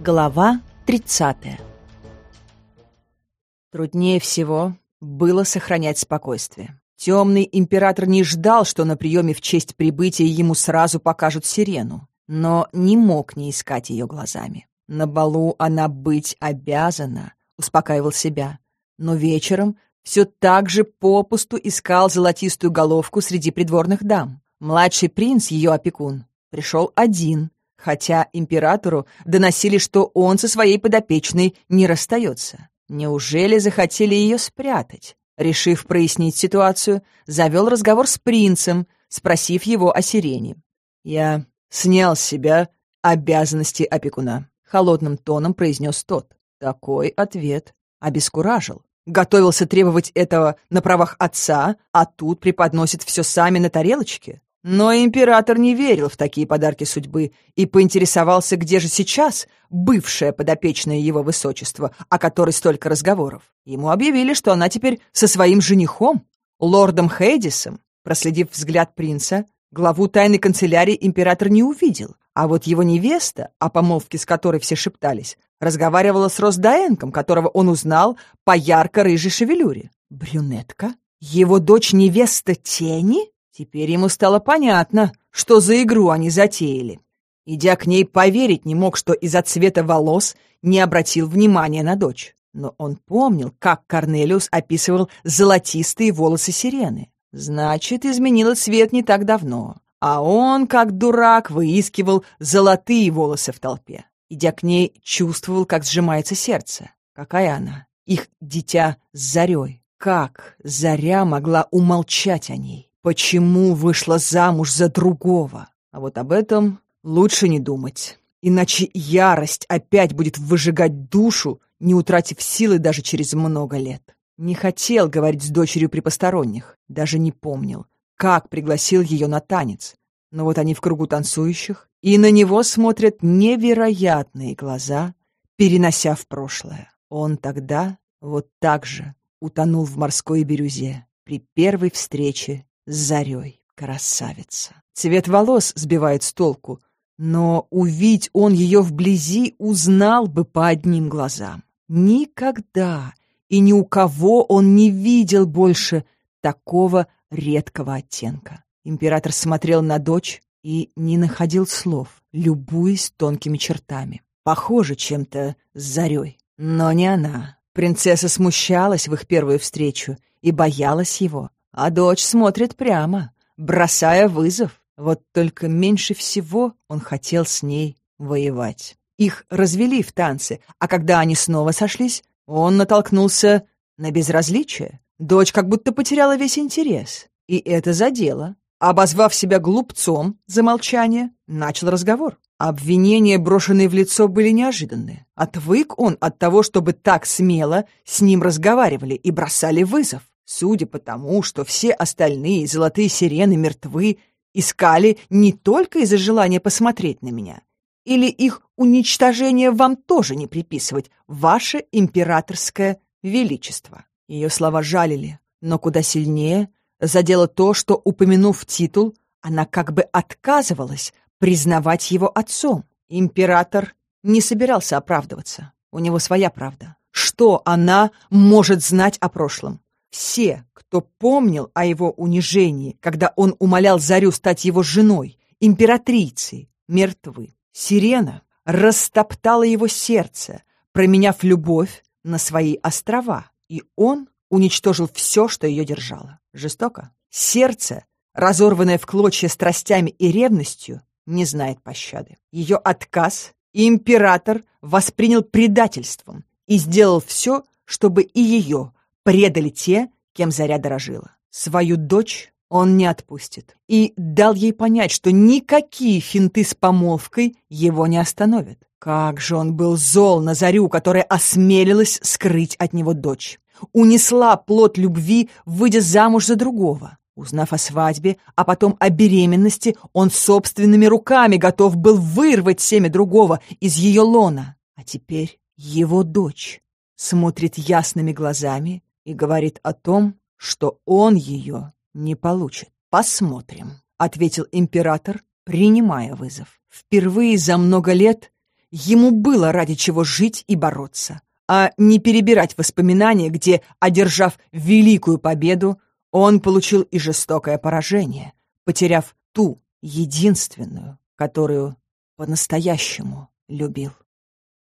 Глава 30 Труднее всего было сохранять спокойствие. Темный император не ждал, что на приеме в честь прибытия ему сразу покажут сирену, но не мог не искать ее глазами. На балу она быть обязана, успокаивал себя, но вечером все так же попусту искал золотистую головку среди придворных дам. Младший принц, ее опекун, пришел один, хотя императору доносили, что он со своей подопечной не расстается. Неужели захотели ее спрятать? Решив прояснить ситуацию, завел разговор с принцем, спросив его о сирене. «Я снял с себя обязанности опекуна», — холодным тоном произнес тот. Такой ответ обескуражил. Готовился требовать этого на правах отца, а тут преподносит все сами на тарелочке. Но император не верил в такие подарки судьбы и поинтересовался, где же сейчас бывшая подопечная его высочества, о которой столько разговоров. Ему объявили, что она теперь со своим женихом, лордом Хейдисом. Проследив взгляд принца, главу тайной канцелярии император не увидел, а вот его невеста, о помолвке с которой все шептались, разговаривала с Росдаенком, которого он узнал по ярко-рыжей шевелюре. Брюнетка? Его дочь-невеста Тени? Теперь ему стало понятно, что за игру они затеяли. Идя к ней, поверить не мог, что из-за цвета волос не обратил внимания на дочь. Но он помнил, как Корнелиус описывал золотистые волосы сирены. Значит, изменила цвет не так давно. А он, как дурак, выискивал золотые волосы в толпе. Идя к ней, чувствовал, как сжимается сердце. Какая она? Их дитя с Зарей. Как Заря могла умолчать о ней? Почему вышла замуж за другого? А вот об этом лучше не думать. Иначе ярость опять будет выжигать душу, не утратив силы даже через много лет. Не хотел говорить с дочерью при посторонних, даже не помнил, как пригласил ее на танец. Но вот они в кругу танцующих, и на него смотрят невероятные глаза, перенося в прошлое. Он тогда вот так же утонул в морской бирюзе при первой встрече с зарей. Красавица. Цвет волос сбивает с толку, но увидеть он ее вблизи узнал бы по одним глазам. Никогда и ни у кого он не видел больше такого редкого оттенка. Император смотрел на дочь и не находил слов, любуясь тонкими чертами. Похоже чем-то с зарей. Но не она. Принцесса смущалась в их первую встречу и боялась его. А дочь смотрит прямо, бросая вызов. Вот только меньше всего он хотел с ней воевать. Их развели в танце, а когда они снова сошлись, он натолкнулся на безразличие. Дочь как будто потеряла весь интерес. И это задело. Обозвав себя глупцом за молчание, начал разговор. Обвинения, брошенные в лицо, были неожиданные. Отвык он от того, чтобы так смело с ним разговаривали и бросали вызов. Судя по тому, что все остальные золотые сирены мертвы, искали не только из-за желания посмотреть на меня. Или их уничтожение вам тоже не приписывать, ваше императорское величество. Ее слова жалили, но куда сильнее задело то, что, упомянув титул, она как бы отказывалась признавать его отцом. Император не собирался оправдываться. У него своя правда. Что она может знать о прошлом? Все, кто помнил о его унижении, когда он умолял Зарю стать его женой, императрицей, мертвы. Сирена растоптала его сердце, променяв любовь на свои острова, и он уничтожил все, что ее держало. Жестоко. Сердце, разорванное в клочья страстями и ревностью, не знает пощады. Ее отказ император воспринял предательством и сделал все, чтобы и ее предали те, кем Заря дорожила. Свою дочь он не отпустит. И дал ей понять, что никакие финты с помолвкой его не остановят. Как же он был зол на Зарю, которая осмелилась скрыть от него дочь. Унесла плод любви, выйдя замуж за другого. Узнав о свадьбе, а потом о беременности, он собственными руками готов был вырвать семя другого из ее лона. А теперь его дочь смотрит ясными глазами и говорит о том, что он ее не получит. «Посмотрим», — ответил император, принимая вызов. Впервые за много лет ему было ради чего жить и бороться, а не перебирать воспоминания, где, одержав великую победу, он получил и жестокое поражение, потеряв ту единственную, которую по-настоящему любил.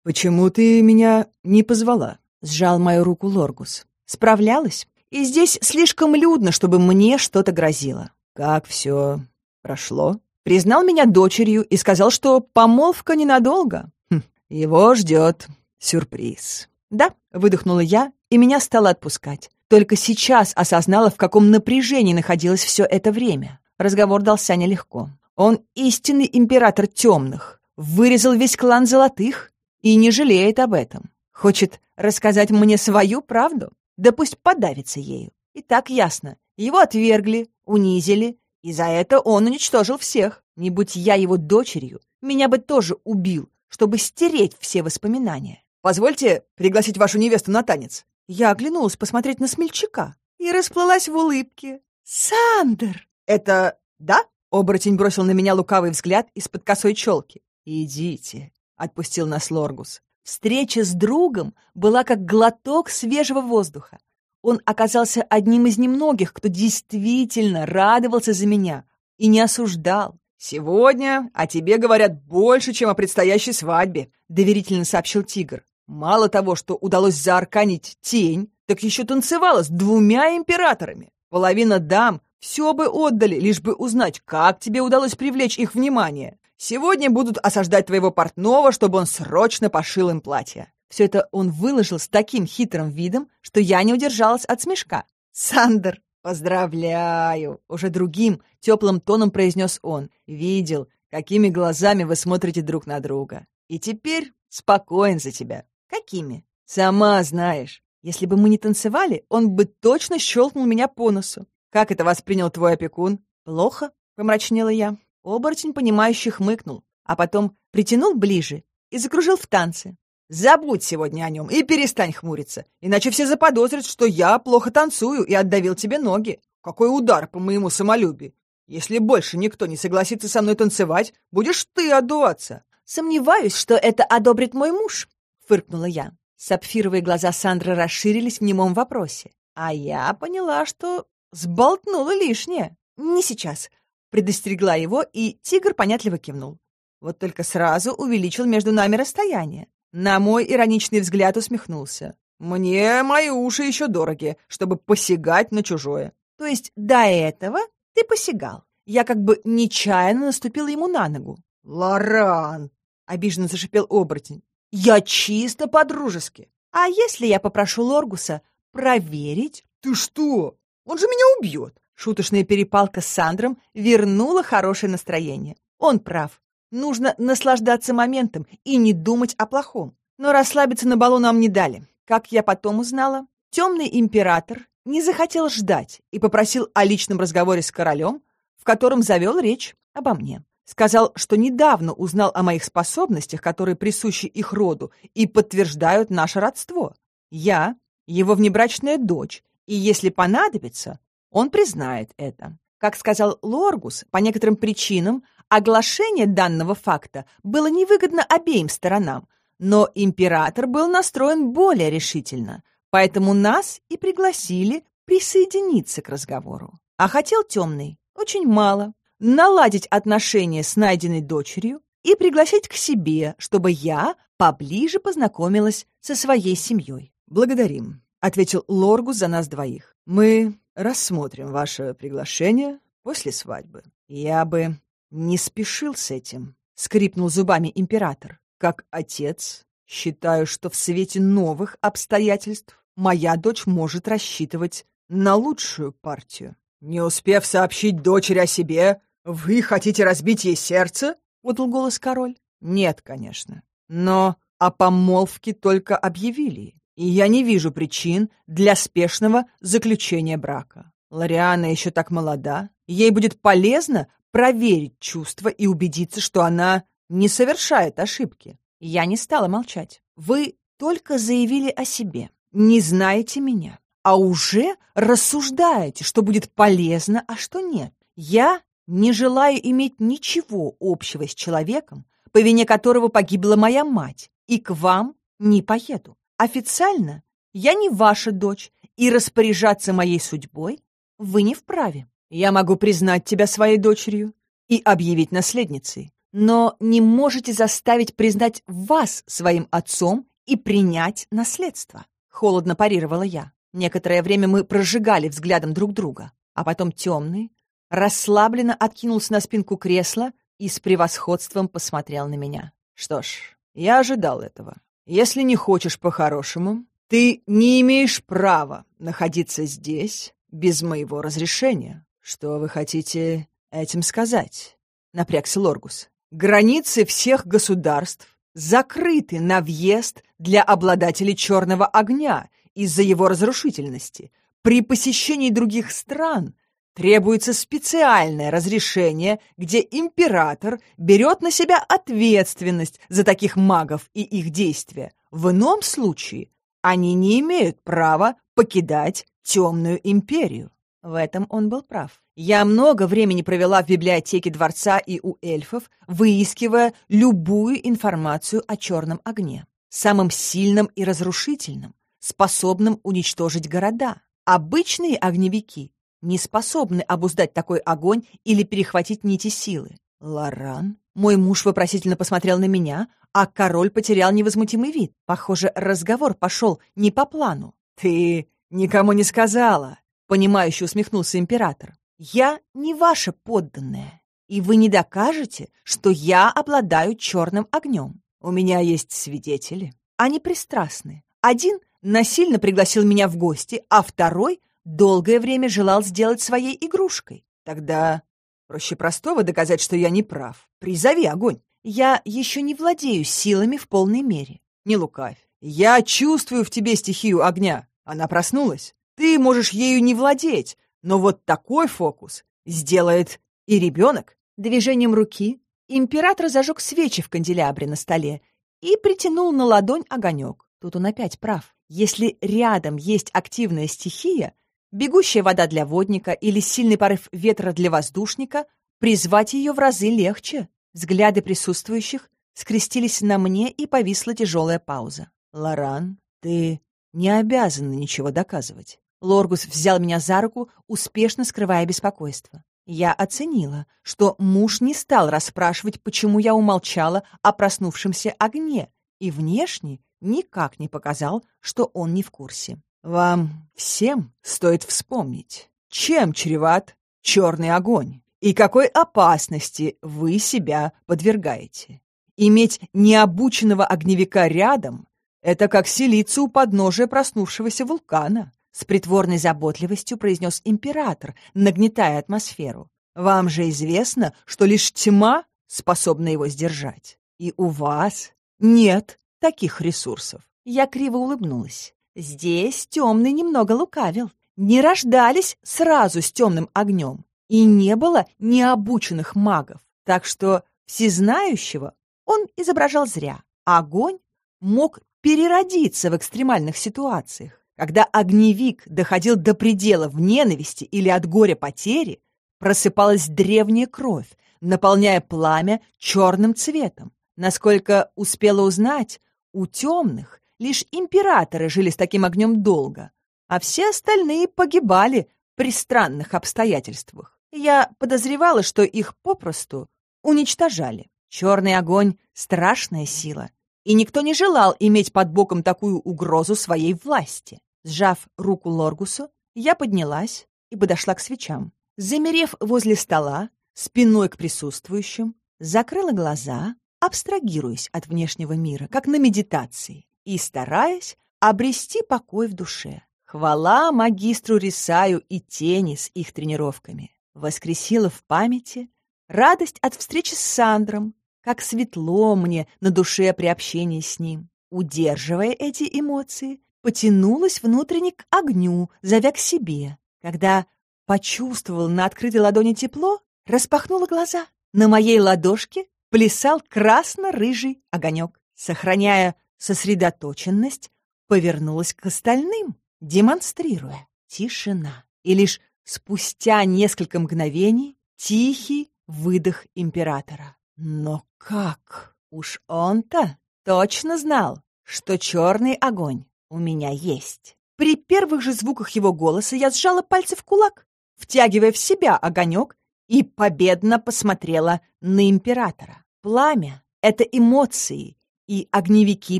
«Почему ты меня не позвала?» — сжал мою руку Лоргус. «Справлялась, и здесь слишком людно, чтобы мне что-то грозило». «Как все прошло?» Признал меня дочерью и сказал, что помолвка ненадолго. Хм, его ждет сюрприз. «Да», — выдохнула я, и меня стало отпускать. Только сейчас осознала, в каком напряжении находилась все это время. Разговор дался нелегко. Он истинный император темных, вырезал весь клан золотых и не жалеет об этом. Хочет рассказать мне свою правду? Да пусть подавится ею. И так ясно. Его отвергли, унизили, и за это он уничтожил всех. Не будь я его дочерью, меня бы тоже убил, чтобы стереть все воспоминания. «Позвольте пригласить вашу невесту на танец». Я оглянулась посмотреть на смельчака и расплылась в улыбке. «Сандер!» «Это да?» Оборотень бросил на меня лукавый взгляд из-под косой челки. «Идите», — отпустил нас Лоргус. Встреча с другом была как глоток свежего воздуха. Он оказался одним из немногих, кто действительно радовался за меня и не осуждал. «Сегодня о тебе говорят больше, чем о предстоящей свадьбе», — доверительно сообщил Тигр. Мало того, что удалось заарканить тень, так еще танцевала с двумя императорами. Половина дам все бы отдали, лишь бы узнать, как тебе удалось привлечь их внимание. Сегодня будут осаждать твоего портного, чтобы он срочно пошил им платье. Все это он выложил с таким хитрым видом, что я не удержалась от смешка. «Сандер, поздравляю!» Уже другим, теплым тоном произнес он. «Видел, какими глазами вы смотрите друг на друга. И теперь спокоен за тебя. «Какими?» «Сама знаешь. Если бы мы не танцевали, он бы точно щелкнул меня по носу. Как это воспринял твой опекун?» «Плохо», — помрачнела я. Оборотень, понимающий, хмыкнул, а потом притянул ближе и закружил в танце. «Забудь сегодня о нем и перестань хмуриться, иначе все заподозрят, что я плохо танцую и отдавил тебе ноги. Какой удар по моему самолюбию! Если больше никто не согласится со мной танцевать, будешь ты отдуваться!» «Сомневаюсь, что это одобрит мой муж», фыркнула я. Сапфировые глаза Сандры расширились в немом вопросе. А я поняла, что сболтнула лишнее. Не сейчас. Предостерегла его, и тигр понятливо кивнул. Вот только сразу увеличил между нами расстояние. На мой ироничный взгляд усмехнулся. «Мне мои уши еще дороги, чтобы посягать на чужое». «То есть до этого ты посягал?» Я как бы нечаянно наступила ему на ногу. «Лоран!» — обиженно зашипел оборотень. Я чисто по-дружески. А если я попрошу Лоргуса проверить? Ты что? Он же меня убьет. Шуточная перепалка с Сандром вернула хорошее настроение. Он прав. Нужно наслаждаться моментом и не думать о плохом. Но расслабиться на балу нам не дали. Как я потом узнала, темный император не захотел ждать и попросил о личном разговоре с королем, в котором завел речь обо мне. Сказал, что недавно узнал о моих способностях, которые присущи их роду, и подтверждают наше родство. Я — его внебрачная дочь, и если понадобится, он признает это. Как сказал Лоргус, по некоторым причинам оглашение данного факта было невыгодно обеим сторонам, но император был настроен более решительно, поэтому нас и пригласили присоединиться к разговору. А хотел темный очень мало наладить отношения с найденной дочерью и пригласить к себе, чтобы я поближе познакомилась со своей семьей. «Благодарим», — ответил Лоргу за нас двоих. «Мы рассмотрим ваше приглашение после свадьбы». «Я бы не спешил с этим», — скрипнул зубами император. «Как отец, считаю, что в свете новых обстоятельств моя дочь может рассчитывать на лучшую партию». Не успев сообщить дочери о себе, «Вы хотите разбить ей сердце?» — подал голос король. «Нет, конечно. Но о помолвке только объявили, и я не вижу причин для спешного заключения брака. Лориана еще так молода, ей будет полезно проверить чувства и убедиться, что она не совершает ошибки. Я не стала молчать. Вы только заявили о себе, не знаете меня, а уже рассуждаете, что будет полезно, а что нет. Я не желаю иметь ничего общего с человеком, по вине которого погибла моя мать, и к вам не поеду. Официально я не ваша дочь, и распоряжаться моей судьбой вы не вправе. Я могу признать тебя своей дочерью и объявить наследницей, но не можете заставить признать вас своим отцом и принять наследство. Холодно парировала я. Некоторое время мы прожигали взглядом друг друга, а потом темный расслабленно откинулся на спинку кресла и с превосходством посмотрел на меня. Что ж, я ожидал этого. Если не хочешь по-хорошему, ты не имеешь права находиться здесь без моего разрешения. Что вы хотите этим сказать? Напрягся Лоргус. Границы всех государств закрыты на въезд для обладателей черного огня из-за его разрушительности. При посещении других стран требуется специальное разрешение, где император берет на себя ответственность за таких магов и их действия. В ином случае они не имеют права покидать темную империю. В этом он был прав. Я много времени провела в библиотеке дворца и у эльфов, выискивая любую информацию о черном огне, самым сильным и разрушительным, способным уничтожить города. Обычные огневики не способны обуздать такой огонь или перехватить нити силы. Лоран? Мой муж вопросительно посмотрел на меня, а король потерял невозмутимый вид. Похоже, разговор пошел не по плану. «Ты никому не сказала», — понимающе усмехнулся император. «Я не ваша подданная, и вы не докажете, что я обладаю черным огнем. У меня есть свидетели. Они пристрастны. Один насильно пригласил меня в гости, а второй долгое время желал сделать своей игрушкой. Тогда проще простого доказать, что я не прав. Призови огонь. Я еще не владею силами в полной мере. Не лукавь. Я чувствую в тебе стихию огня. Она проснулась. Ты можешь ею не владеть, но вот такой фокус сделает и ребенок. Движением руки император зажег свечи в канделябре на столе и притянул на ладонь огонек. Тут он опять прав. Если рядом есть активная стихия, бегущая вода для водника или сильный порыв ветра для воздушника, призвать ее в разы легче. Взгляды присутствующих скрестились на мне, и повисла тяжелая пауза. «Лоран, ты не обязана ничего доказывать. Лоргус взял меня за руку, успешно скрывая беспокойство. Я оценила, что муж не стал расспрашивать, почему я умолчала о проснувшемся огне, и внешне никак не показал, что он не в курсе. «Вам всем стоит вспомнить, чем чреват черный огонь и какой опасности вы себя подвергаете. Иметь необученного огневика рядом — это как селиться у подножия проснувшегося вулкана. С притворной заботливостью произнес император, нагнетая атмосферу. «Вам же известно, что лишь тьма способна его сдержать. И у вас нет таких ресурсов». Я криво улыбнулась. Здесь темный немного лукавил. Не рождались сразу с темным огнем. И не было необученных магов. Так что всезнающего он изображал зря. Огонь мог переродиться в экстремальных ситуациях. Когда огневик доходил до предела в ненависти или от горя потери, просыпалась древняя кровь, наполняя пламя черным цветом. Насколько успела узнать, у темных лишь императоры жили с таким огнем долго, а все остальные погибали при странных обстоятельствах. Я подозревала, что их попросту уничтожали. Черный огонь — страшная сила, и никто не желал иметь под боком такую угрозу своей власти. Сжав руку Лоргусу, я поднялась и подошла к свечам. Замерев возле стола, спиной к присутствующим, закрыла глаза, абстрагируясь от внешнего мира, как на медитации, и стараясь обрести покой в душе. Хвала магистру Рисаю и тени с их тренировками. Воскресила в памяти радость от встречи с Сандром, как светло мне на душе при общении с ним. Удерживая эти эмоции, потянулась внутренне к огню, зовя к себе. Когда почувствовала на открытой ладони тепло, распахнула глаза. На моей ладошке плясал красно-рыжий огонек. Сохраняя сосредоточенность, повернулась к остальным, демонстрируя тишина. И лишь спустя несколько мгновений тихий выдох императора. Но как? Уж он-то точно знал, что черный огонь у меня есть. При первых же звуках его голоса я сжала пальцы в кулак, втягивая в себя огонек и победно посмотрела на императора. Пламя — это эмоции, и огневики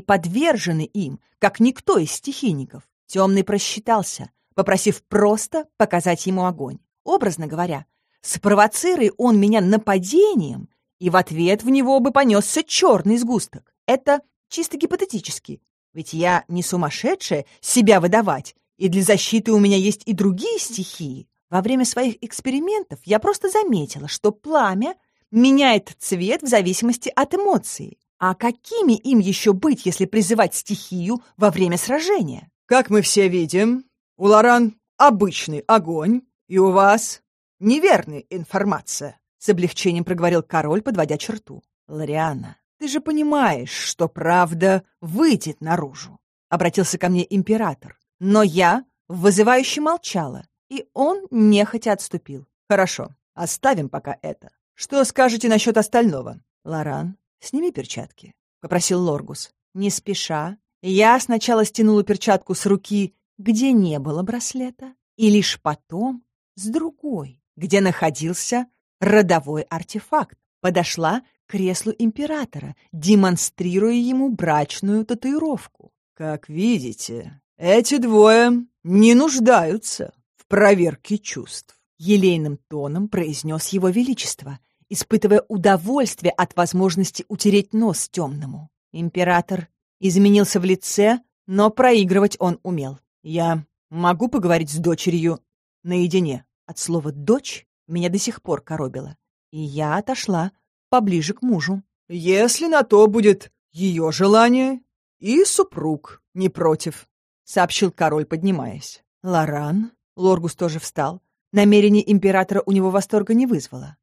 подвержены им, как никто из стихийников. Темный просчитался, попросив просто показать ему огонь. Образно говоря, спровоцируй он меня нападением, и в ответ в него бы понесся черный сгусток. Это чисто гипотетически, ведь я не сумасшедшая себя выдавать, и для защиты у меня есть и другие стихии. Во время своих экспериментов я просто заметила, что пламя меняет цвет в зависимости от эмоций. А какими им еще быть, если призывать стихию во время сражения? Как мы все видим, у Лоран обычный огонь, и у вас неверная информация, с облегчением проговорил король, подводя черту. Лориана, ты же понимаешь, что правда выйдет наружу, обратился ко мне император. Но я вызывающе молчала, и он нехотя отступил. Хорошо, оставим пока это. Что скажете насчет остального? Лоран, сними перчатки, попросил Лоргус. Не спеша, я сначала стянула перчатку с руки, где не было браслета, и лишь потом с другой, где находился родовой артефакт. Подошла к креслу императора, демонстрируя ему брачную татуировку. «Как видите, эти двое не нуждаются в проверке чувств», — елейным тоном произнес его величество, испытывая удовольствие от возможности утереть нос темному. Император изменился в лице, но проигрывать он умел. «Я могу поговорить с дочерью наедине?» От слова «дочь» меня до сих пор коробило, и я отошла поближе к мужу. «Если на то будет ее желание, и супруг не против», — сообщил король, поднимаясь. «Лоран?» — Лоргус тоже встал. Намерение императора у него восторга не вызвало.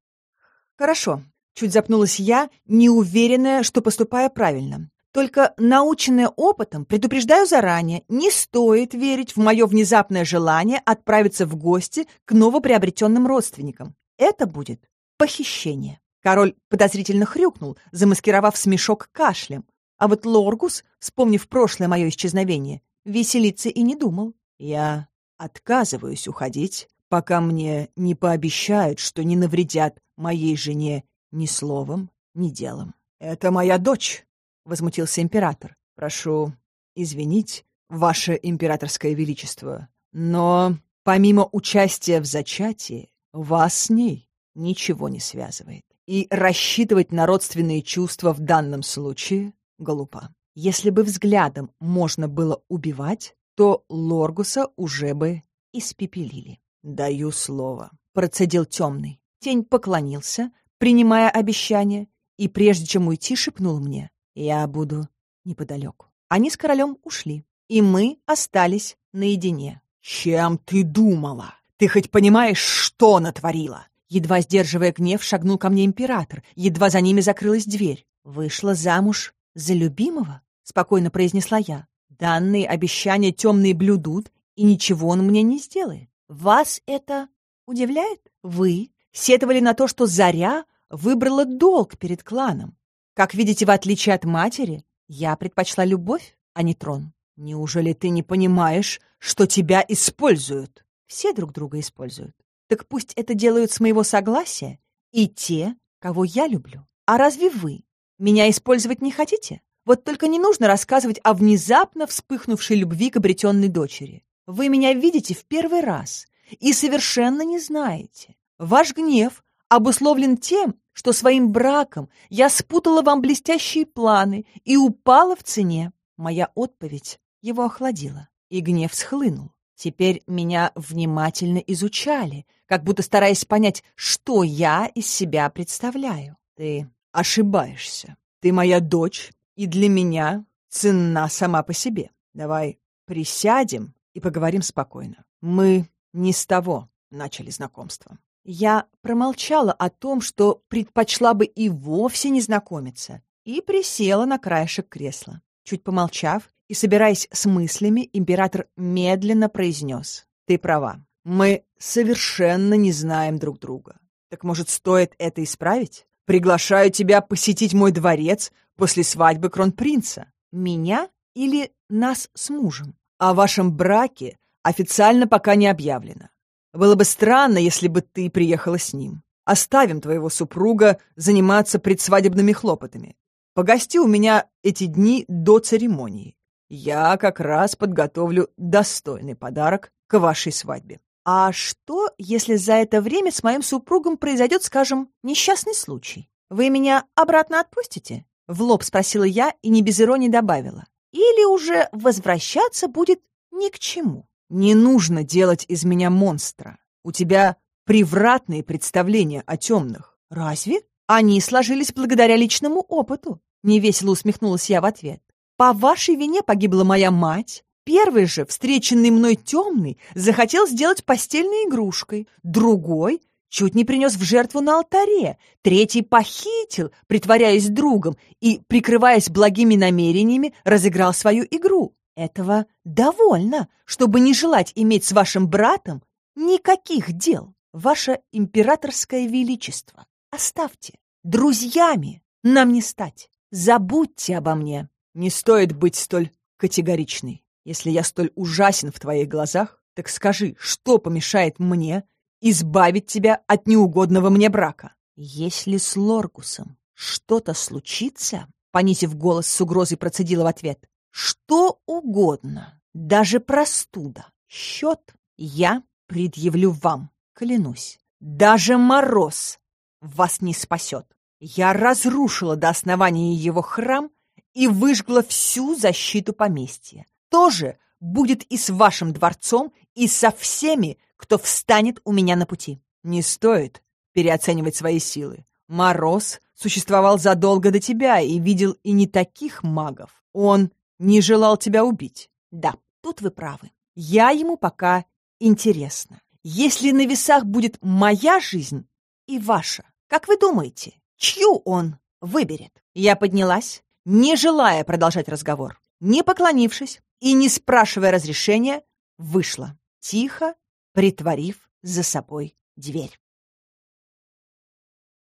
«Хорошо», — чуть запнулась я, неуверенная, что поступаю правильно. Только, наученная опытом, предупреждаю заранее, не стоит верить в мое внезапное желание отправиться в гости к новоприобретенным родственникам. Это будет похищение. Король подозрительно хрюкнул, замаскировав смешок кашлем. А вот Лоргус, вспомнив прошлое мое исчезновение, веселиться и не думал. Я отказываюсь уходить, пока мне не пообещают, что не навредят моей жене ни словом, ни делом. Это моя дочь, — возмутился император. «Прошу извинить, ваше императорское величество, но помимо участия в зачатии, вас с ней ничего не связывает. И рассчитывать на родственные чувства в данном случае глупо. Если бы взглядом можно было убивать, то Лоргуса уже бы испепелили. «Даю слово», — процедил темный. Тень поклонился, принимая обещание, и прежде чем уйти, шепнул мне. Я буду неподалеку. Они с королем ушли, и мы остались наедине. «Чем ты думала? Ты хоть понимаешь, что натворила?» Едва сдерживая гнев, шагнул ко мне император. Едва за ними закрылась дверь. «Вышла замуж за любимого?» — спокойно произнесла я. «Данные обещания темные блюдут, и ничего он мне не сделает. Вас это удивляет? Вы сетовали на то, что Заря выбрала долг перед кланом. Как видите, в отличие от матери, я предпочла любовь, а не трон. Неужели ты не понимаешь, что тебя используют? Все друг друга используют. Так пусть это делают с моего согласия и те, кого я люблю. А разве вы меня использовать не хотите? Вот только не нужно рассказывать о внезапно вспыхнувшей любви к обретенной дочери. Вы меня видите в первый раз и совершенно не знаете. Ваш гнев обусловлен тем, что своим браком я спутала вам блестящие планы и упала в цене. Моя отповедь его охладила, и гнев схлынул. Теперь меня внимательно изучали, как будто стараясь понять, что я из себя представляю. Ты ошибаешься. Ты моя дочь, и для меня ценна сама по себе. Давай присядем и поговорим спокойно. Мы не с того начали знакомство. Я промолчала о том, что предпочла бы и вовсе не знакомиться, и присела на краешек кресла. Чуть помолчав и собираясь с мыслями, император медленно произнес. «Ты права. Мы совершенно не знаем друг друга. Так, может, стоит это исправить? приглашаю тебя посетить мой дворец после свадьбы кронпринца. Меня или нас с мужем? О вашем браке официально пока не объявлено. Было бы странно, если бы ты приехала с ним. Оставим твоего супруга заниматься предсвадебными хлопотами. Погости у меня эти дни до церемонии. Я как раз подготовлю достойный подарок к вашей свадьбе. А что, если за это время с моим супругом произойдет, скажем, несчастный случай? Вы меня обратно отпустите? В лоб спросила я и не без иронии добавила. Или уже возвращаться будет ни к чему? Не нужно делать из меня монстра. У тебя превратные представления о темных. Разве? Они сложились благодаря личному опыту. Невесело усмехнулась я в ответ. По вашей вине погибла моя мать. Первый же, встреченный мной темный, захотел сделать постельной игрушкой. Другой чуть не принес в жертву на алтаре. Третий похитил, притворяясь другом, и, прикрываясь благими намерениями, разыграл свою игру. Этого довольно, чтобы не желать иметь с вашим братом никаких дел. Ваше императорское величество, оставьте. Друзьями нам не стать. Забудьте обо мне. Не стоит быть столь категоричной. Если я столь ужасен в твоих глазах, так скажи, что помешает мне избавить тебя от неугодного мне брака? Если с Лоргусом что-то случится, понизив голос с угрозой процедила в ответ, что угодно, даже простуда. Счет я предъявлю вам, клянусь. Даже мороз вас не спасет. Я разрушила до основания его храм и выжгла всю защиту поместья. Тоже будет и с вашим дворцом, и со всеми, кто встанет у меня на пути. Не стоит переоценивать свои силы. Мороз существовал задолго до тебя и видел и не таких магов. Он не желал тебя убить. Да, тут вы правы. Я ему пока интересна. Если на весах будет моя жизнь и ваша, как вы думаете, чью он выберет? Я поднялась, не желая продолжать разговор. Не поклонившись и не спрашивая разрешения, вышла, тихо притворив за собой дверь.